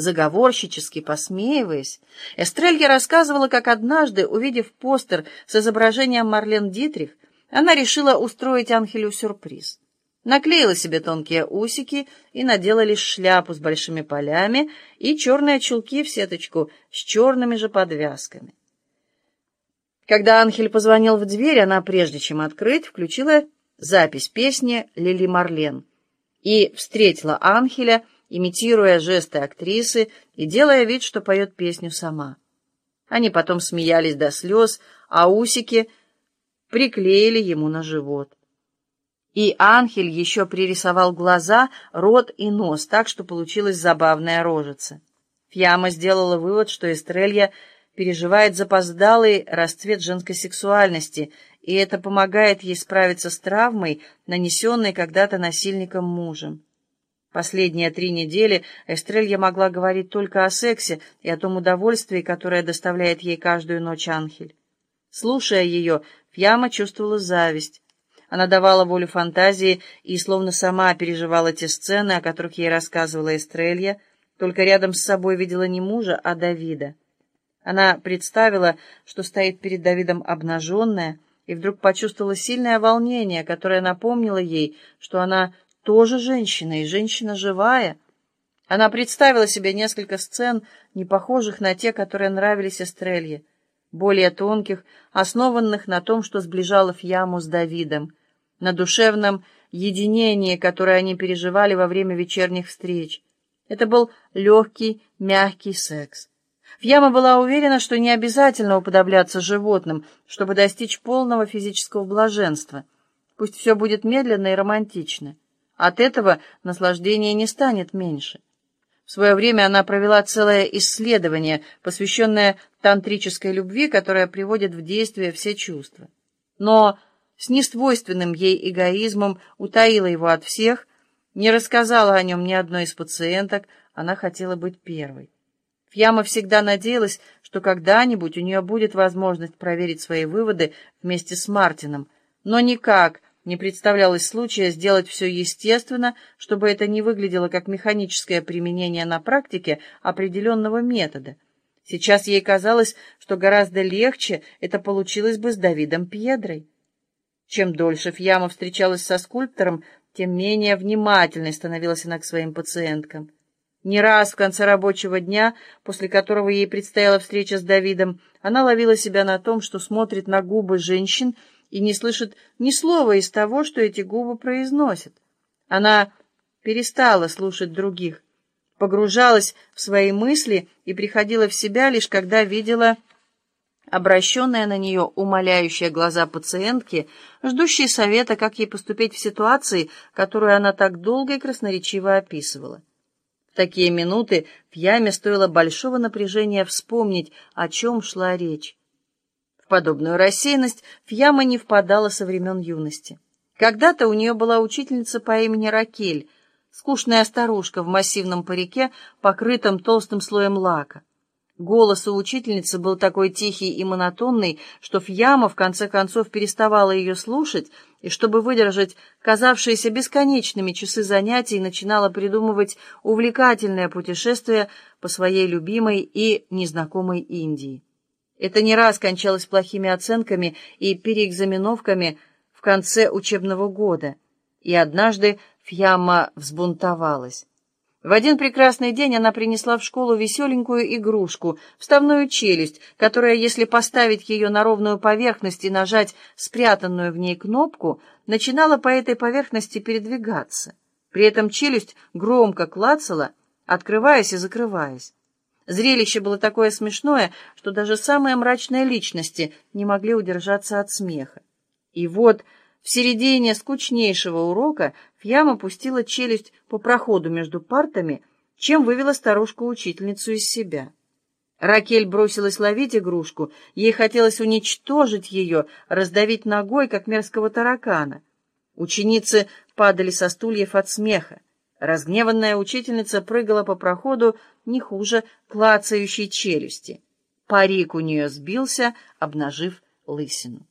Заговорщически посмеиваясь, Эстрелья рассказывала, как однажды, увидев постер с изображением Марлен Дитрих, она решила устроить Анхелю сюрприз. Наклеила себе тонкие усики и надела лишь шляпу с большими полями и черные чулки в сеточку с черными же подвязками. Когда Анхель позвонил в дверь, она, прежде чем открыть, включила запись песни «Лили Марлен» и встретила Анхеля, имитируя жесты актрисы и делая вид, что поет песню сама. Они потом смеялись до слез, а усики приклеили ему на живот. И Анхель еще пририсовал глаза, рот и нос, так что получилась забавная рожица. Фьяма сделала вывод, что Эстрелья переживает запоздалый расцвет женской сексуальности, и это помогает ей справиться с травмой, нанесенной когда-то насильником мужем. Последние три недели Эстрелья могла говорить только о сексе и о том удовольствии, которое доставляет ей каждую ночь Анхель. Слушая ее, Фьяма чувствовала зависть. Она давала волю фантазии и словно сама переживала те сцены, о которых ей рассказывала Эстрелья, только рядом с собой видела не мужа, а Давида. Она представила, что стоит перед Давидом обнаженная, и вдруг почувствовала сильное волнение, которое напомнило ей, что она тоже женщина, и женщина живая. Она представила себе несколько сцен, не похожих на те, которые нравились Эстрелье, более тонких, основанных на том, что сближало Фьяму с Давидом, на душевном единении, которое они переживали во время вечерних встреч. Это был легкий, мягкий секс. Фьяма была уверена, что не обязательно уподобляться животным, чтобы достичь полного физического блаженства. Пусть все будет медленно и романтично. От этого наслаждение не станет меньше. В свое время она провела целое исследование, посвященное тантрической любви, которая приводит в действие все чувства. Но с несвойственным ей эгоизмом утаила его от всех, не рассказала о нем ни одной из пациенток, она хотела быть первой. Фьяма всегда надеялась, что когда-нибудь у нее будет возможность проверить свои выводы вместе с Мартином, но никак не представлялось случая сделать все естественно, чтобы это не выглядело как механическое применение на практике определенного метода. Сейчас ей казалось, что гораздо легче это получилось бы с Давидом Пьедрой. Чем дольше Фьяма встречалась со скульптором, тем менее внимательной становилась она к своим пациенткам. Не раз в конце рабочего дня, после которого ей предстояла встреча с Давидом, она ловила себя на том, что смотрит на губы женщин, и не слышит ни слова из того, что эти губы произносят. Она перестала слушать других, погружалась в свои мысли и приходила в себя лишь когда видела обращенные на нее умоляющие глаза пациентки, ждущие совета, как ей поступить в ситуации, которую она так долго и красноречиво описывала. В такие минуты в яме стоило большого напряжения вспомнить, о чем шла речь подобную рассеянность Фьяма не впадала со времен юности. Когда-то у нее была учительница по имени Ракель, скучная старушка в массивном парике, покрытом толстым слоем лака. Голос у учительницы был такой тихий и монотонный, что Фьяма в конце концов переставала ее слушать, и чтобы выдержать казавшиеся бесконечными часы занятий, начинала придумывать увлекательное путешествие по своей любимой и незнакомой Индии. Это не раз кончалось плохими оценками и переэкзаменовками в конце учебного года, и однажды Фьяма взбунтовалась. В один прекрасный день она принесла в школу веселенькую игрушку, вставную челюсть, которая, если поставить ее на ровную поверхность и нажать спрятанную в ней кнопку, начинала по этой поверхности передвигаться. При этом челюсть громко клацала, открываясь и закрываясь. Зрелище было такое смешное, что даже самые мрачные личности не могли удержаться от смеха. И вот в середине скучнейшего урока Фьяма пустила челюсть по проходу между партами, чем вывела старушку-учительницу из себя. Ракель бросилась ловить игрушку, ей хотелось уничтожить ее, раздавить ногой, как мерзкого таракана. Ученицы падали со стульев от смеха. Разгневанная учительница прыгала по проходу не хуже клацающей челюсти. Парик у нее сбился, обнажив лысину.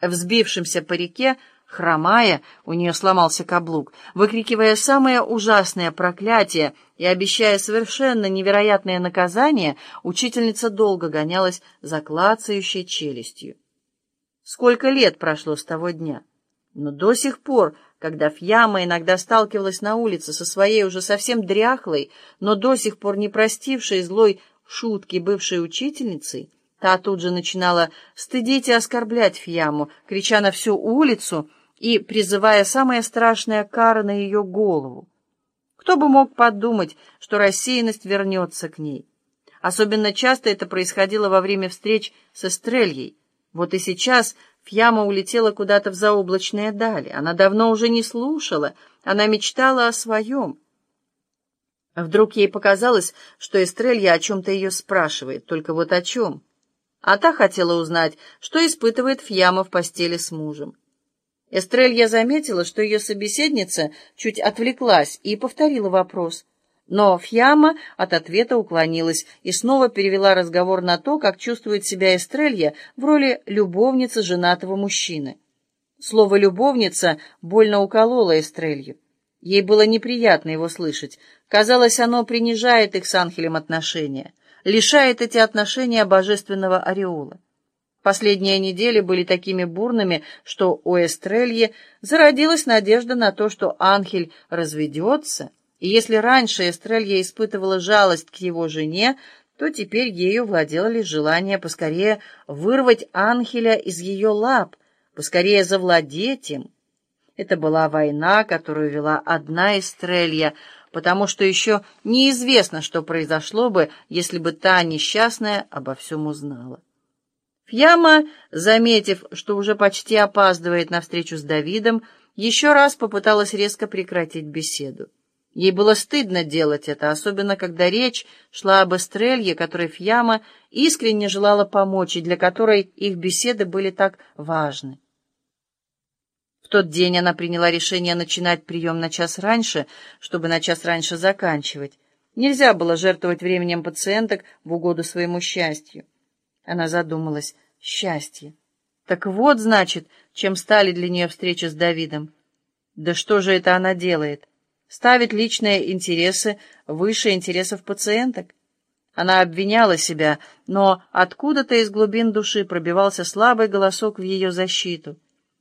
В сбившемся парике Хромая, у нее сломался каблук, выкрикивая самые ужасные проклятия и обещая совершенно невероятное наказание, учительница долго гонялась за клацающей челюстью. Сколько лет прошло с того дня? Но до сих пор, когда Фьяма иногда сталкивалась на улице со своей уже совсем дряхлой, но до сих пор не простившей злой шутки бывшей учительницей, та тут же начинала стыдить и оскорблять Фьяму, крича на всю улицу — и призывая самые страшные кары на ее голову. Кто бы мог подумать, что рассеянность вернется к ней? Особенно часто это происходило во время встреч с Эстрельей. Вот и сейчас Фьяма улетела куда-то в заоблачные дали. Она давно уже не слушала, она мечтала о своем. Вдруг ей показалось, что Эстрелья о чем-то ее спрашивает, только вот о чем. А та хотела узнать, что испытывает Фьяма в постели с мужем. Эстрелья заметила, что ее собеседница чуть отвлеклась и повторила вопрос. Но Фьяма от ответа уклонилась и снова перевела разговор на то, как чувствует себя Эстрелья в роли любовницы женатого мужчины. Слово «любовница» больно укололо Эстрелью. Ей было неприятно его слышать. Казалось, оно принижает их с Анхелем отношения, лишает эти отношения божественного ореола. Последние недели были такими бурными, что у Эстрельи зародилась надежда на то, что Анхель разведется, и если раньше Эстрелья испытывала жалость к его жене, то теперь ею владело лишь желание поскорее вырвать Анхеля из ее лап, поскорее завладеть им. Это была война, которую вела одна Эстрелья, потому что еще неизвестно, что произошло бы, если бы та несчастная обо всем узнала. Фьяма, заметив, что уже почти опаздывает на встречу с Давидом, еще раз попыталась резко прекратить беседу. Ей было стыдно делать это, особенно когда речь шла об Эстрелье, которой Фьяма искренне желала помочь, и для которой их беседы были так важны. В тот день она приняла решение начинать прием на час раньше, чтобы на час раньше заканчивать. Нельзя было жертвовать временем пациенток в угоду своему счастью. Она задумалась. Счастье. Так вот, значит, чем стали для нее встречи с Давидом. Да что же это она делает? Ставит личные интересы выше интересов пациенток? Она обвиняла себя, но откуда-то из глубин души пробивался слабый голосок в ее защиту,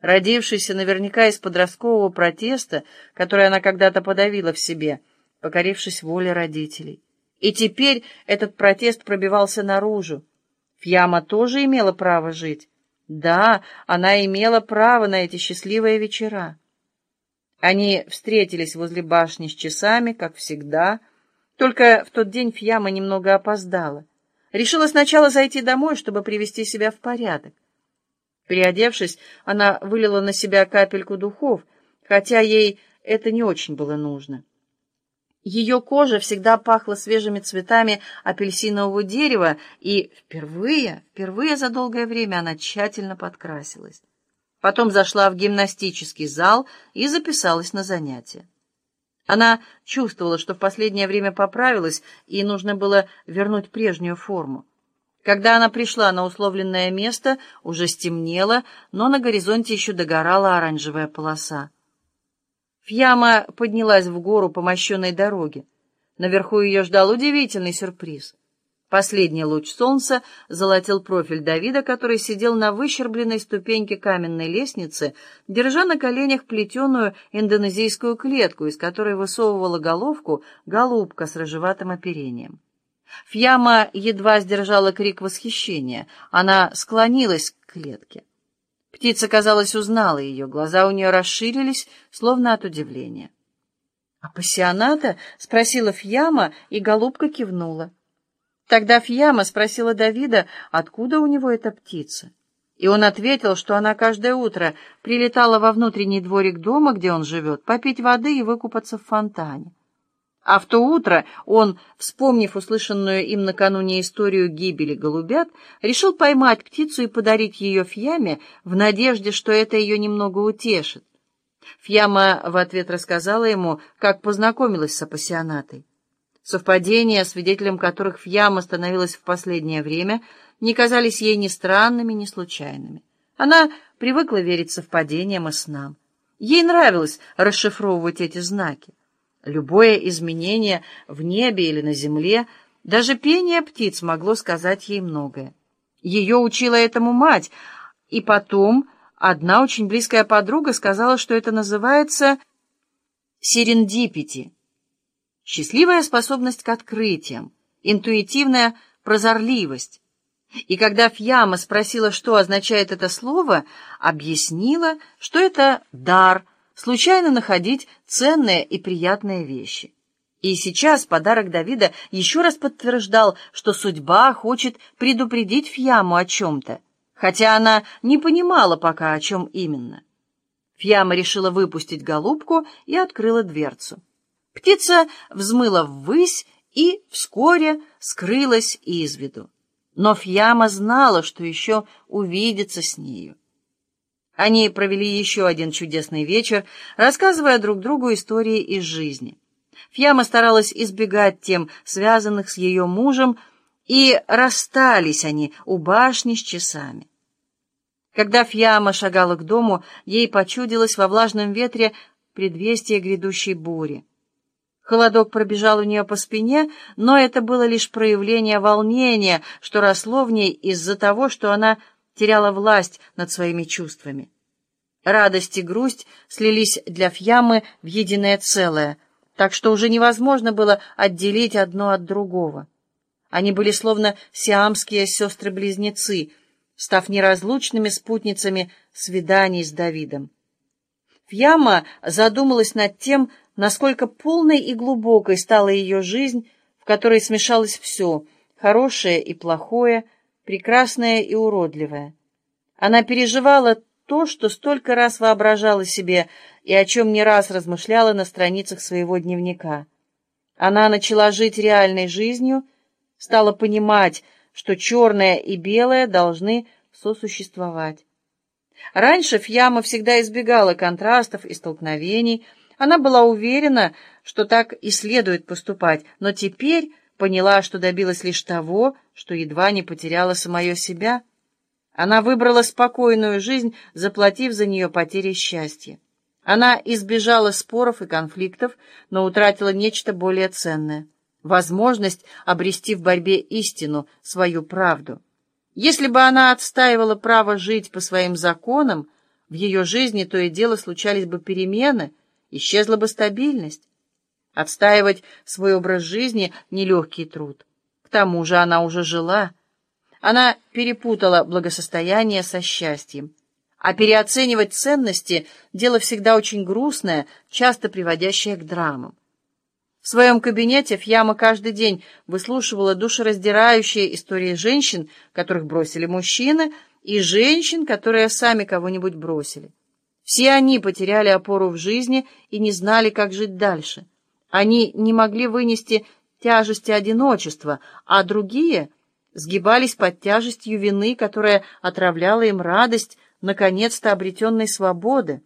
родившийся наверняка из подросткового протеста, который она когда-то подавила в себе, покорившись воле родителей. И теперь этот протест пробивался наружу, Фьяма тоже имела право жить. Да, она имела право на эти счастливые вечера. Они встретились возле башни с часами, как всегда. Только в тот день Фьяма немного опоздала. Решила сначала зайти домой, чтобы привести себя в порядок. Переодевшись, она вылила на себя капельку духов, хотя ей это не очень было нужно. Ее кожа всегда пахла свежими цветами апельсинового дерева, и впервые, впервые за долгое время она тщательно подкрасилась. Потом зашла в гимнастический зал и записалась на занятия. Она чувствовала, что в последнее время поправилась, и нужно было вернуть прежнюю форму. Когда она пришла на условленное место, уже стемнело, но на горизонте еще догорала оранжевая полоса. Фьяма поднялась в гору по мощенной дороге. Наверху ее ждал удивительный сюрприз. Последний луч солнца золотил профиль Давида, который сидел на выщербленной ступеньке каменной лестницы, держа на коленях плетеную индонезийскую клетку, из которой высовывала головку голубка с рыжеватым оперением. Фьяма едва сдержала крик восхищения. Она склонилась к клетке. Птица, казалось, узнала ее, глаза у нее расширились, словно от удивления. «А пассионата?» — спросила Фьяма, и голубка кивнула. Тогда Фьяма спросила Давида, откуда у него эта птица. И он ответил, что она каждое утро прилетала во внутренний дворик дома, где он живет, попить воды и выкупаться в фонтане. А в то утро он, вспомнив услышанную им накануне историю гибели голубят, решил поймать птицу и подарить ее Фьяме в надежде, что это ее немного утешит. Фьяма в ответ рассказала ему, как познакомилась с апассионатой. Совпадения, свидетелем которых Фьяма становилась в последнее время, не казались ей ни странными, ни случайными. Она привыкла верить совпадениям и снам. Ей нравилось расшифровывать эти знаки. Любое изменение в небе или на земле, даже пение птиц могло сказать ей многое. Ее учила этому мать, и потом одна очень близкая подруга сказала, что это называется серендипити. Счастливая способность к открытиям, интуитивная прозорливость. И когда Фьяма спросила, что означает это слово, объяснила, что это дар, случайно находить ценные и приятные вещи. И сейчас подарок Давида еще раз подтверждал, что судьба хочет предупредить Фьяму о чем-то, хотя она не понимала пока, о чем именно. Фьяма решила выпустить голубку и открыла дверцу. Птица взмыла ввысь и вскоре скрылась из виду. Но Фьяма знала, что еще увидится с нею. Они провели еще один чудесный вечер, рассказывая друг другу истории из жизни. Фьяма старалась избегать тем, связанных с ее мужем, и расстались они у башни с часами. Когда Фьяма шагала к дому, ей почудилось во влажном ветре предвестие грядущей бури. Холодок пробежал у нее по спине, но это было лишь проявление волнения, что росло в ней из-за того, что она теряла власть над своими чувствами. Радость и грусть слились для Фьямы в единое целое, так что уже невозможно было отделить одно от другого. Они были словно сиамские сестры-близнецы, став неразлучными спутницами свиданий с Давидом. Фьяма задумалась над тем, насколько полной и глубокой стала ее жизнь, в которой смешалось все — хорошее и плохое, прекрасное и уродливое. Она переживала то, что столько раз воображала себе и о чем не раз размышляла на страницах своего дневника. Она начала жить реальной жизнью, стала понимать, что черное и белое должны сосуществовать. Раньше Фьяма всегда избегала контрастов и столкновений, она была уверена, что так и следует поступать, но теперь поняла, что добилась лишь того, что едва не потеряла самое себя. Она выбрала спокойную жизнь, заплатив за нее потери счастья. Она избежала споров и конфликтов, но утратила нечто более ценное — возможность обрести в борьбе истину, свою правду. Если бы она отстаивала право жить по своим законам, в ее жизни то и дело случались бы перемены — исчезла бы стабильность. Отстаивать свой образ жизни — нелегкий труд. К тому же она уже жила. Она перепутала благосостояние со счастьем. А переоценивать ценности — дело всегда очень грустное, часто приводящее к драмам. В своем кабинете Фьяма каждый день выслушивала душераздирающие истории женщин, которых бросили мужчины, и женщин, которые сами кого-нибудь бросили. Все они потеряли опору в жизни и не знали, как жить дальше. Они не могли вынести тяжести одиночества, а другие сгибались под тяжестью вины, которая отравляла им радость наконец-то обретенной свободы.